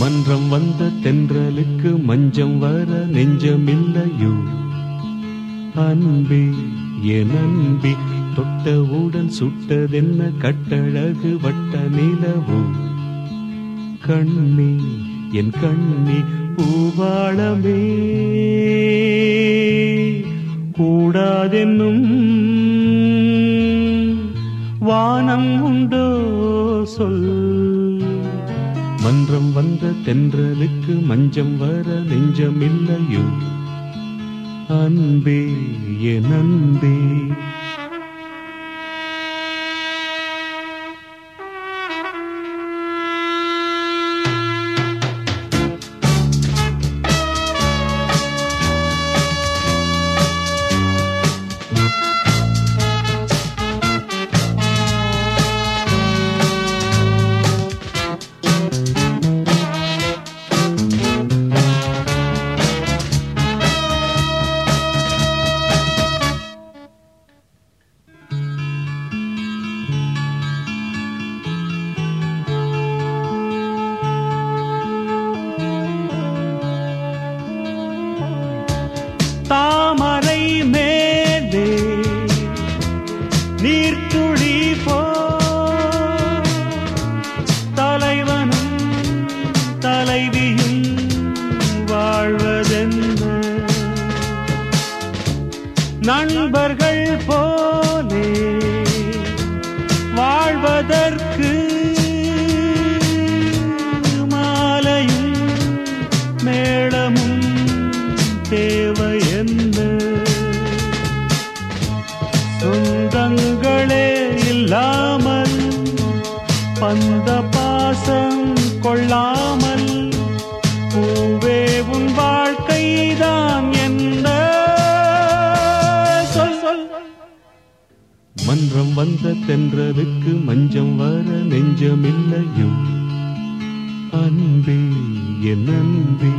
மன்றம் வந்த தென்றலுக்கு மஞ்சம் வர நெஞ்சமில்லையோ? அன்பே என் அன்பே தொட்டவுடன் சுட்டதென்ன கட்டழகு வட்ட நிலவோ? கண்ணே என் கண்ணே பூபாளமே. கூடாதென்னும் வானம் உண்டோ சொல். மன்றம் வந்த தென்றலுக்கு மஞ்சம் வர நெஞ்சமில்லையோ? அன்பே என் அன்பே. தாமரை மேலே நீர்த்துளி போ. தலைவனும் தலைவியும் வாழ்வதென்ன? நண்பர்கள் போலே வாழ்வதற்கு பந்தங்களே இல்லாமல் பந்த பாசம் கொள்ளாமல் பூவே உன் வாழ்க்கைதான் என்ன சொல் சொல். மன்றம் வந்த தென்றலுக்கு மஞ்சம் வர நெஞ்சமில்லையும். அன்பே என் அன்பே.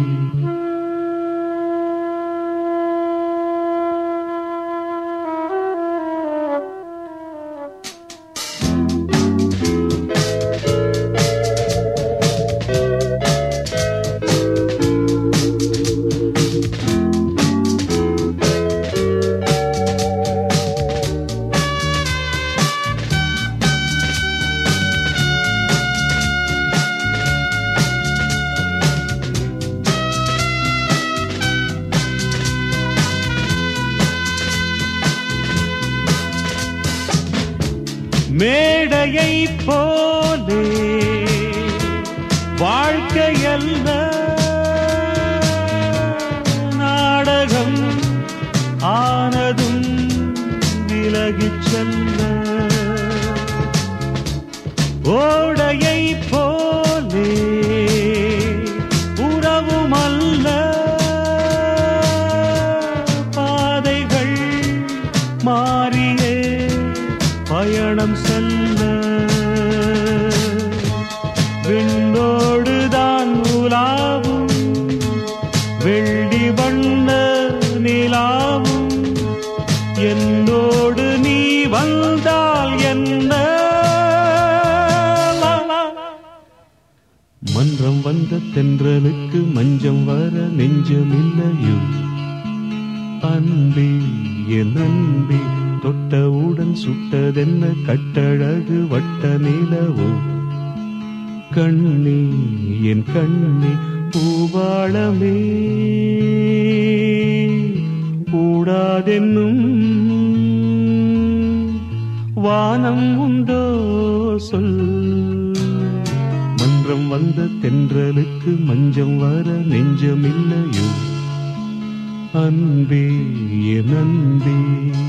மேடையை போலே வாழ்க்கையல்ல நாடகம் ஆனதும் விலகிச் செல்ல. ஓடையை பயணம் செல்ல. விண்ணோடுதான் உலாவும். வெள்ளி வண்ண நிலாவும். என்னோடு நீ வந்தால் என்ன? மன்றம் வந்த தென்றலுக்கு மஞ்சம் வர நெஞ்சமில்லையும் அன்பே என் அன்பே தொட்டவுடன் சுட்டதென்ன கட்டழகு வட்ட நிலவோ? கண்ணே என் கண்ணே பூவாளமே. கூடாதென்னும் வானம் உண்டோ? சொல். மன்றம் வந்த தென்றலுக்கு மஞ்சம் வர நெஞ்சமில்லையோ? அன்பே என் அன்பே.